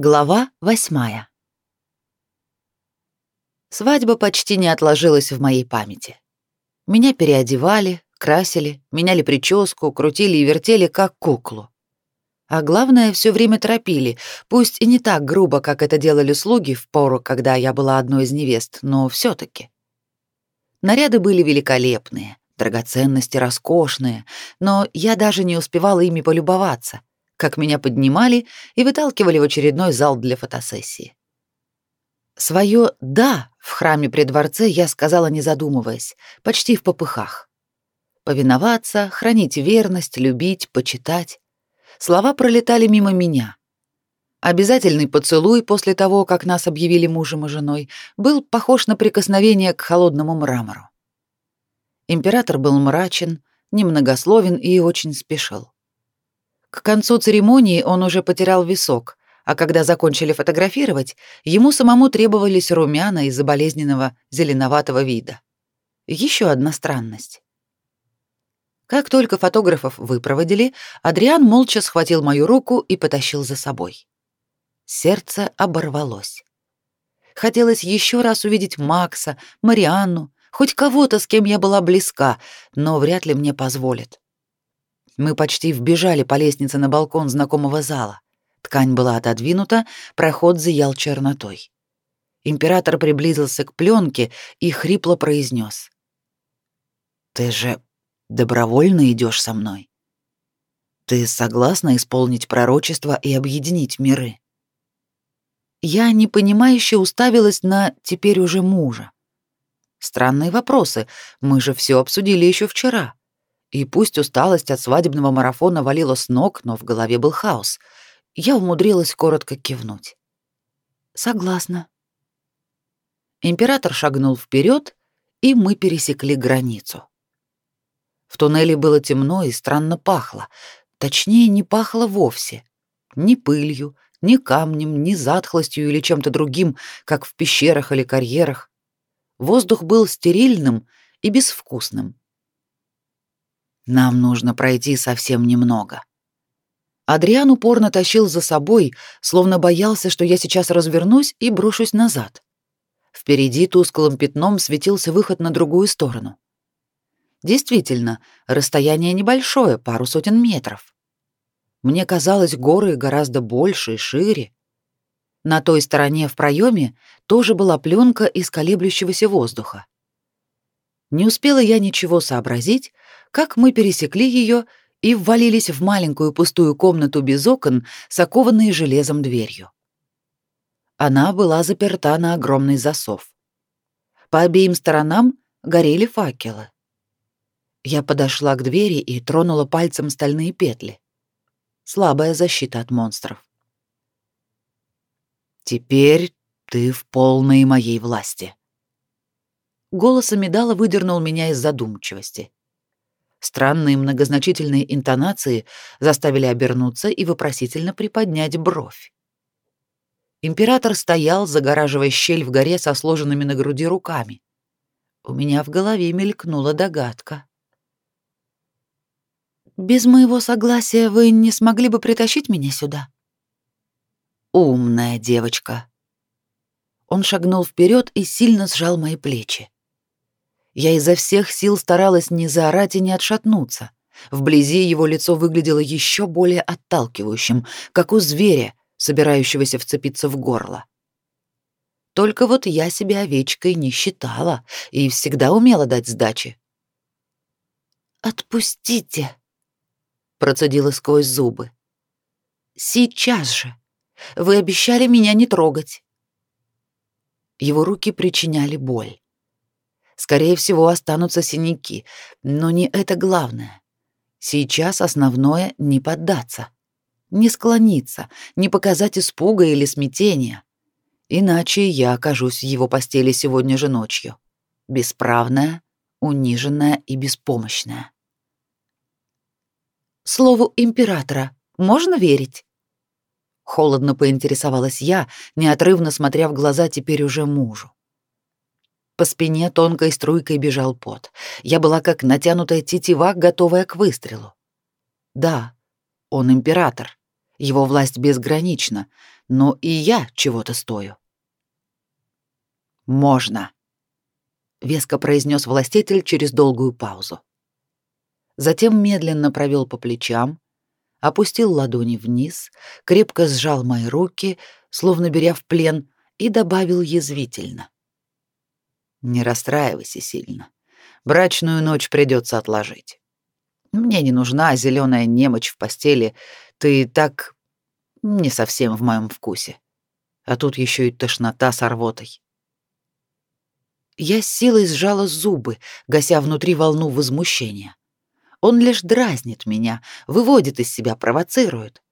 Глава восьмая. Свадьба почти не отложилась в моей памяти. Меня переодевали, красили, меняли прическу, крутили и вертели как куклу. А главное, все время торопили, пусть и не так грубо, как это делали слуги в пору, когда я была одной из невест, но все таки Наряды были великолепные, драгоценности роскошные, но я даже не успевала ими полюбоваться как меня поднимали и выталкивали в очередной зал для фотосессии. Своё «да» в храме при дворце я сказала, не задумываясь, почти в попыхах. Повиноваться, хранить верность, любить, почитать. Слова пролетали мимо меня. Обязательный поцелуй после того, как нас объявили мужем и женой, был похож на прикосновение к холодному мрамору. Император был мрачен, немногословен и очень спешил. К концу церемонии он уже потерял висок, а когда закончили фотографировать, ему самому требовались румяна из-за болезненного зеленоватого вида. Еще одна странность. Как только фотографов выпроводили, Адриан молча схватил мою руку и потащил за собой. Сердце оборвалось. Хотелось еще раз увидеть Макса, Марианну, хоть кого-то, с кем я была близка, но вряд ли мне позволят. Мы почти вбежали по лестнице на балкон знакомого зала. Ткань была отодвинута, проход зиял чернотой. Император приблизился к пленке и хрипло произнес: «Ты же добровольно идешь со мной? Ты согласна исполнить пророчество и объединить миры?» Я непонимающе уставилась на теперь уже мужа. Странные вопросы, мы же все обсудили еще вчера. И пусть усталость от свадебного марафона валила с ног, но в голове был хаос. Я умудрилась коротко кивнуть. Согласна. Император шагнул вперед, и мы пересекли границу. В туннеле было темно и странно пахло. Точнее, не пахло вовсе. Ни пылью, ни камнем, ни затхлостью или чем-то другим, как в пещерах или карьерах. Воздух был стерильным и безвкусным. Нам нужно пройти совсем немного. Адриан упорно тащил за собой, словно боялся, что я сейчас развернусь и брошусь назад. Впереди тусклым пятном светился выход на другую сторону. Действительно, расстояние небольшое, пару сотен метров. Мне казалось, горы гораздо больше и шире. На той стороне в проеме тоже была пленка из колеблющегося воздуха. Не успела я ничего сообразить, как мы пересекли ее и ввалились в маленькую пустую комнату без окон с окованной железом дверью. Она была заперта на огромный засов. По обеим сторонам горели факелы. Я подошла к двери и тронула пальцем стальные петли. Слабая защита от монстров. «Теперь ты в полной моей власти», Голос Амидала выдернул меня из задумчивости. Странные многозначительные интонации заставили обернуться и вопросительно приподнять бровь. Император стоял, загораживая щель в горе со сложенными на груди руками. У меня в голове мелькнула догадка. «Без моего согласия вы не смогли бы притащить меня сюда?» «Умная девочка». Он шагнул вперед и сильно сжал мои плечи. Я изо всех сил старалась не заорать и не отшатнуться. Вблизи его лицо выглядело еще более отталкивающим, как у зверя, собирающегося вцепиться в горло. Только вот я себя овечкой не считала и всегда умела дать сдачи. «Отпустите!» — процедила сквозь зубы. «Сейчас же! Вы обещали меня не трогать!» Его руки причиняли боль. Скорее всего, останутся синяки, но не это главное. Сейчас основное — не поддаться, не склониться, не показать испуга или смятения. Иначе я окажусь в его постели сегодня же ночью. Бесправная, униженная и беспомощная. Слову императора можно верить? Холодно поинтересовалась я, неотрывно смотря в глаза теперь уже мужу. По спине тонкой струйкой бежал пот. Я была как натянутая тетива, готовая к выстрелу. Да, он император. Его власть безгранична, но и я чего-то стою. Можно, веско произнес властитель через долгую паузу. Затем медленно провел по плечам, опустил ладони вниз, крепко сжал мои руки, словно беря в плен, и добавил язвительно: "Не расстраивайся сильно. Брачную ночь придется отложить. Мне не нужна зеленая немочь в постели. Ты так не совсем в моем вкусе. А тут еще и тошнота с рвотой. Я с силой сжала зубы, гася внутри волну возмущения. Он лишь дразнит меня, выводит из себя, провоцирует.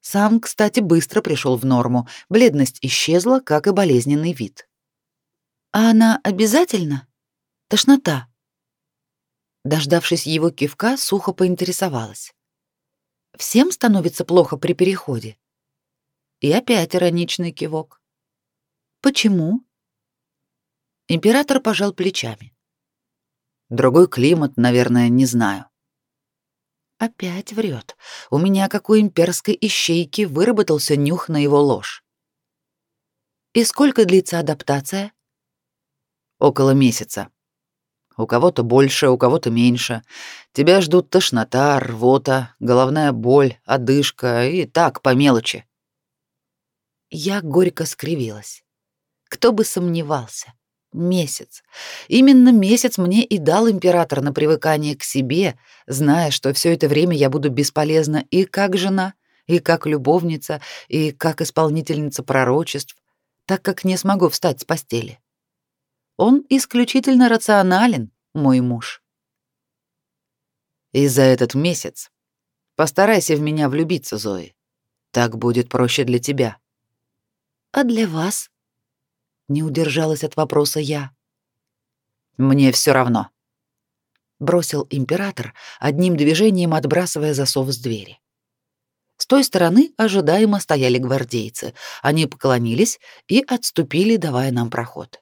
Сам, кстати, быстро пришел в норму, бледность исчезла, как и болезненный вид. «А она обязательно? Тошнота?» Дождавшись его кивка, сухо поинтересовалась. «Всем становится плохо при переходе?» И опять ироничный кивок. «Почему?» Император пожал плечами. «Другой климат, наверное, не знаю». Опять врет. У меня, как у имперской ищейки, выработался нюх на его ложь. «И сколько длится адаптация?» «Около месяца», у кого-то больше, у кого-то меньше. Тебя ждут тошнота, рвота, головная боль, одышка и так по мелочи. Я горько скривилась. Кто бы сомневался. Месяц. Именно месяц мне и дал император на привыкание к себе, зная, что все это время я буду бесполезна и как жена, и как любовница, и как исполнительница пророчеств, так как не смогу встать с постели. Он исключительно рационален, мой муж. И за этот месяц постарайся в меня влюбиться, Зои. Так будет проще для тебя. А для вас? Не удержалась от вопроса я. Мне все равно. Бросил император, одним движением отбрасывая засов с двери. С той стороны ожидаемо стояли гвардейцы. Они поклонились и отступили, давая нам проход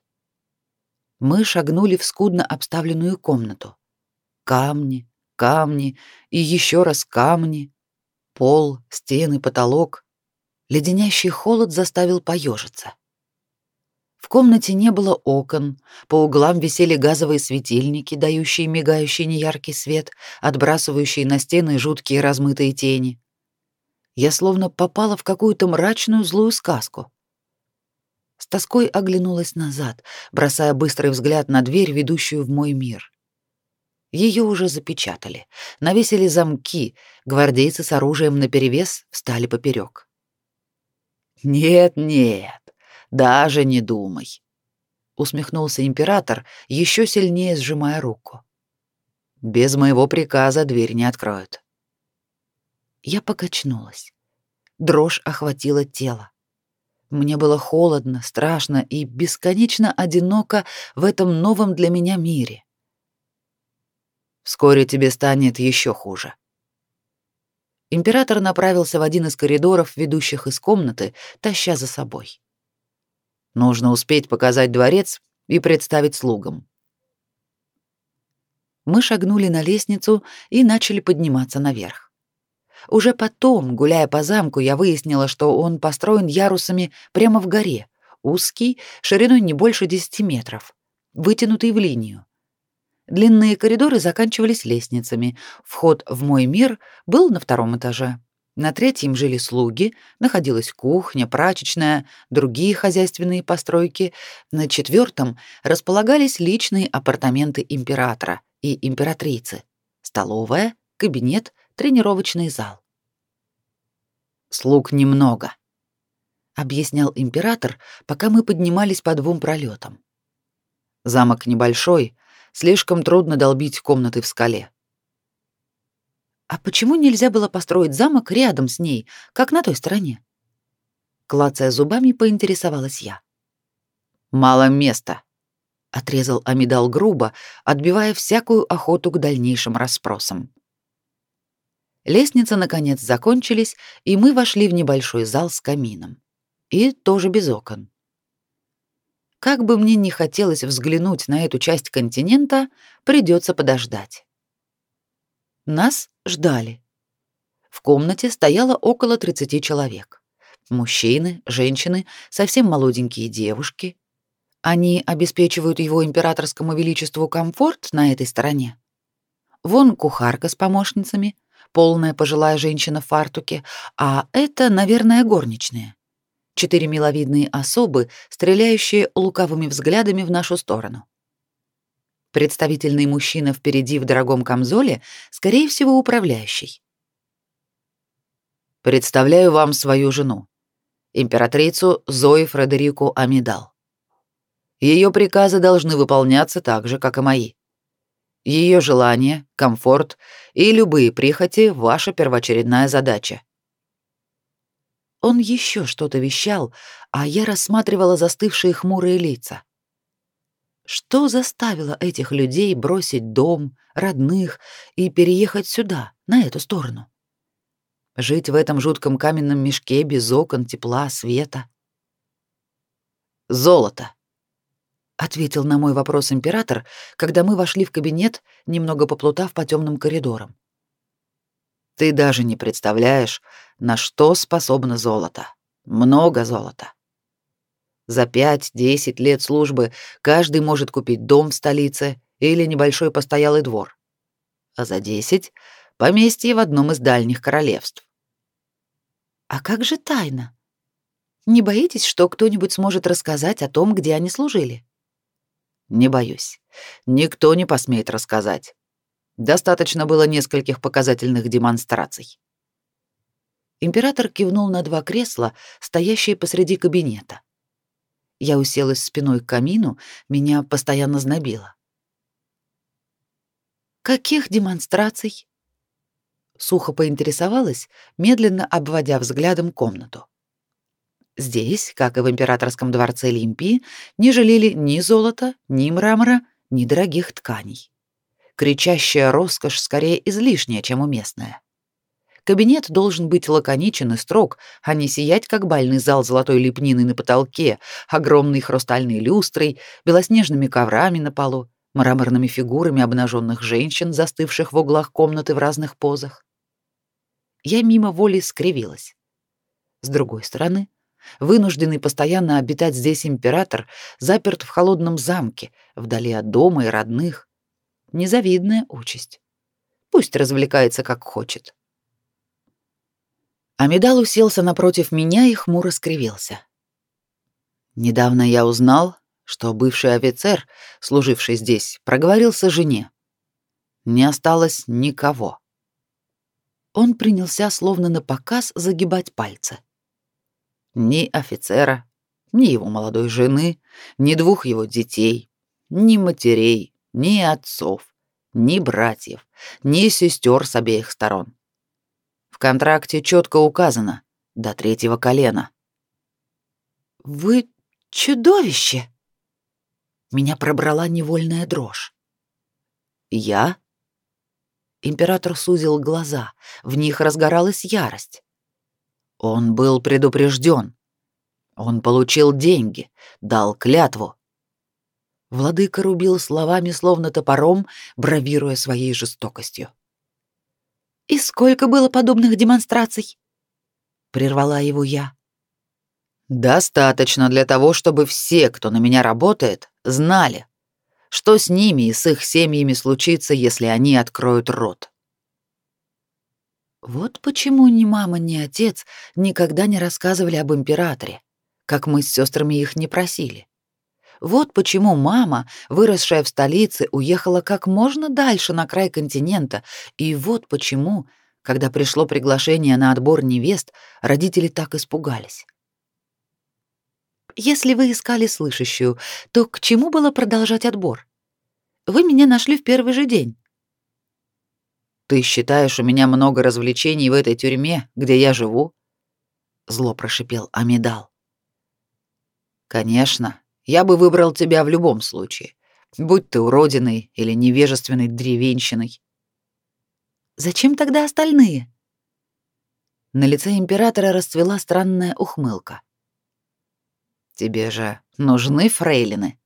мы шагнули в скудно обставленную комнату. Камни, камни и еще раз камни, пол, стены, потолок. Леденящий холод заставил поежиться. В комнате не было окон, по углам висели газовые светильники, дающие мигающий неяркий свет, отбрасывающие на стены жуткие размытые тени. Я словно попала в какую-то мрачную злую сказку. С тоской оглянулась назад, бросая быстрый взгляд на дверь, ведущую в мой мир. Ее уже запечатали, навесили замки, гвардейцы с оружием наперевес встали поперек. «Нет, нет, даже не думай», — усмехнулся император, еще сильнее сжимая руку. «Без моего приказа дверь не откроют». Я покачнулась. Дрожь охватила тело. Мне было холодно, страшно и бесконечно одиноко в этом новом для меня мире. Вскоре тебе станет еще хуже. Император направился в один из коридоров, ведущих из комнаты, таща за собой. Нужно успеть показать дворец и представить слугам. Мы шагнули на лестницу и начали подниматься наверх. Уже потом, гуляя по замку, я выяснила, что он построен ярусами прямо в горе, узкий, шириной не больше 10 метров, вытянутый в линию. Длинные коридоры заканчивались лестницами. Вход в мой мир был на втором этаже. На третьем жили слуги, находилась кухня, прачечная, другие хозяйственные постройки. На четвертом располагались личные апартаменты императора и императрицы, столовая, кабинет, тренировочный зал. Слуг немного, объяснял император, пока мы поднимались по двум пролетам. Замок небольшой, слишком трудно долбить комнаты в скале. А почему нельзя было построить замок рядом с ней, как на той стороне? Клацая зубами, поинтересовалась я. Мало места, отрезал Амидал грубо, отбивая всякую охоту к дальнейшим расспросам. Лестницы, наконец, закончились, и мы вошли в небольшой зал с камином. И тоже без окон. Как бы мне ни хотелось взглянуть на эту часть континента, придется подождать. Нас ждали. В комнате стояло около 30 человек. Мужчины, женщины, совсем молоденькие девушки. Они обеспечивают его императорскому величеству комфорт на этой стороне. Вон кухарка с помощницами, полная пожилая женщина в фартуке, а это, наверное, горничная. Четыре миловидные особы, стреляющие лукавыми взглядами в нашу сторону. Представительный мужчина впереди в дорогом камзоле, скорее всего, управляющий. Представляю вам свою жену, императрицу Зои Фредерику Амидал. Ее приказы должны выполняться так же, как и мои. Ее желания, комфорт и любые прихоти — ваша первоочередная задача. Он еще что-то вещал, а я рассматривала застывшие хмурые лица. Что заставило этих людей бросить дом, родных и переехать сюда, на эту сторону? Жить в этом жутком каменном мешке без окон, тепла, света. Золото, ответил на мой вопрос император, когда мы вошли в кабинет, немного поплутав по темным коридорам. Ты даже не представляешь, на что способно золото. Много золота. За 5-10 лет службы каждый может купить дом в столице или небольшой постоялый двор. А за 10 поместье в одном из дальних королевств. А как же тайна? Не боитесь, что кто-нибудь сможет рассказать о том, где они служили? Не боюсь. Никто не посмеет рассказать. Достаточно было нескольких показательных демонстраций. Император кивнул на два кресла, стоящие посреди кабинета. Я уселась спиной к камину, меня постоянно знобило. Каких демонстраций? Сухо поинтересовалась, медленно обводя взглядом комнату. Здесь, как и в императорском дворце Олимпии, не жалели ни золота, ни мрамора, ни дорогих тканей. Кричащая роскошь скорее излишняя, чем уместная. Кабинет должен быть лаконичен и строг, а не сиять, как бальный зал золотой лепнины на потолке, огромной хрустальной люстрой, белоснежными коврами на полу, мраморными фигурами обнаженных женщин, застывших в углах комнаты в разных позах. Я мимо воли скривилась. С другой стороны, вынужденный постоянно обитать здесь император заперт в холодном замке, вдали от дома и родных. Незавидная участь. Пусть развлекается как хочет. Амидал уселся напротив меня и хмуро скривился. Недавно я узнал, что бывший офицер, служивший здесь, проговорился жене. Не осталось никого. Он принялся словно на показ загибать пальцы. Ни офицера, ни его молодой жены, ни двух его детей, ни матерей, ни отцов, ни братьев, ни сестер с обеих сторон. В контракте четко указано до третьего колена. Вы чудовище. Меня пробрала невольная дрожь. Я? Император сузил глаза, в них разгоралась ярость. Он был предупрежден. Он получил деньги, дал клятву. Владыка рубил словами, словно топором, бравируя своей жестокостью. И сколько было подобных демонстраций? прервала его я. Достаточно для того, чтобы все, кто на меня работает, знали, что с ними и с их семьями случится, если они откроют рот. Вот почему ни мама, ни отец никогда не рассказывали об императоре, как мы с сестрами их не просили. Вот почему мама, выросшая в столице, уехала как можно дальше на край континента, и вот почему, когда пришло приглашение на отбор невест, родители так испугались. Если вы искали слышащую, то к чему было продолжать отбор? Вы меня нашли в первый же день. Ты считаешь, у меня много развлечений в этой тюрьме, где я живу? Зло прошипел Амидал. Конечно, я бы выбрал тебя в любом случае, будь ты уродиной или невежественной древенщиной. Зачем тогда остальные? На лице императора расцвела странная ухмылка. Тебе же нужны фрейлины.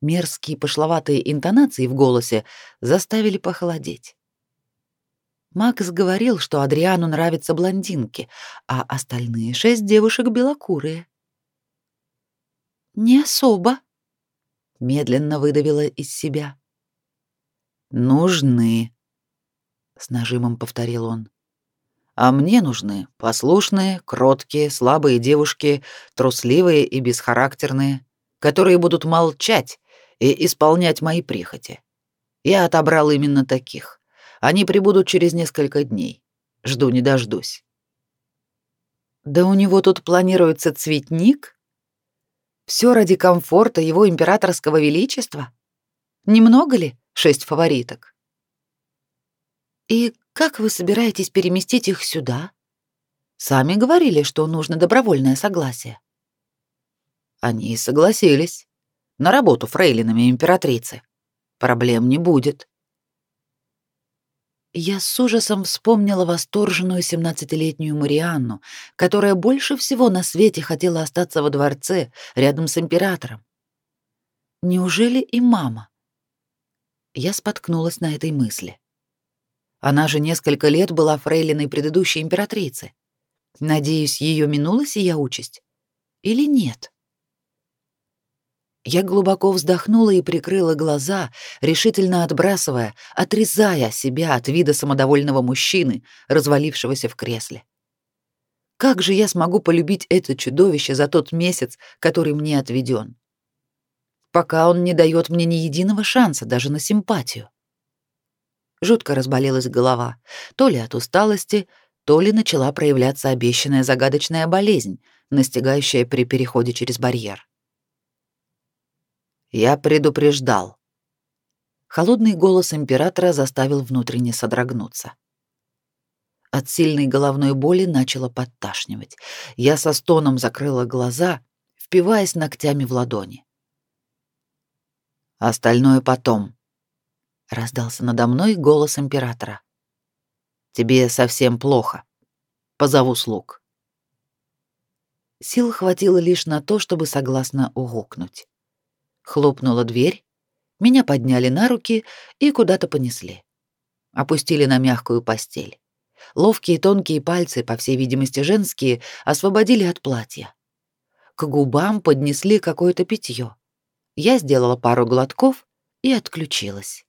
Мерзкие пошловатые интонации в голосе заставили похолодеть. Макс говорил, что Адриану нравятся блондинки, а остальные шесть девушек белокурые. Не особо, медленно выдавила из себя. Нужны, с нажимом повторил он. А мне нужны послушные, кроткие, слабые девушки, трусливые и бесхарактерные, которые будут молчать и исполнять мои прихоти. Я отобрал именно таких. Они прибудут через несколько дней. Жду не дождусь. Да у него тут планируется цветник? Все ради комфорта его императорского величества? Немного ли шесть фавориток? И как вы собираетесь переместить их сюда? Сами говорили, что нужно добровольное согласие. Они согласились. На работу фрейлинами императрицы. Проблем не будет. Я с ужасом вспомнила восторженную семнадцатилетнюю Марианну, которая больше всего на свете хотела остаться во дворце рядом с императором. Неужели и мама? Я споткнулась на этой мысли. Она же несколько лет была фрейлиной предыдущей императрицы. Надеюсь, ее минула сия участь? Или нет? Я глубоко вздохнула и прикрыла глаза, решительно отбрасывая, отрезая себя от вида самодовольного мужчины, развалившегося в кресле. Как же я смогу полюбить это чудовище за тот месяц, который мне отведен? Пока он не дает мне ни единого шанса даже на симпатию. Жутко разболелась голова, то ли от усталости, то ли начала проявляться обещанная загадочная болезнь, настигающая при переходе через барьер. Я предупреждал. Холодный голос императора заставил внутренне содрогнуться. От сильной головной боли начало подташнивать. Я со стоном закрыла глаза, впиваясь ногтями в ладони. Остальное потом раздался надо мной голос императора. Тебе совсем плохо. Позову слуг. Сил хватило лишь на то, чтобы согласно угукнуть. Хлопнула дверь, меня подняли на руки и куда-то понесли. Опустили на мягкую постель. Ловкие тонкие пальцы, по всей видимости женские, освободили от платья. К губам поднесли какое-то питье. Я сделала пару глотков и отключилась.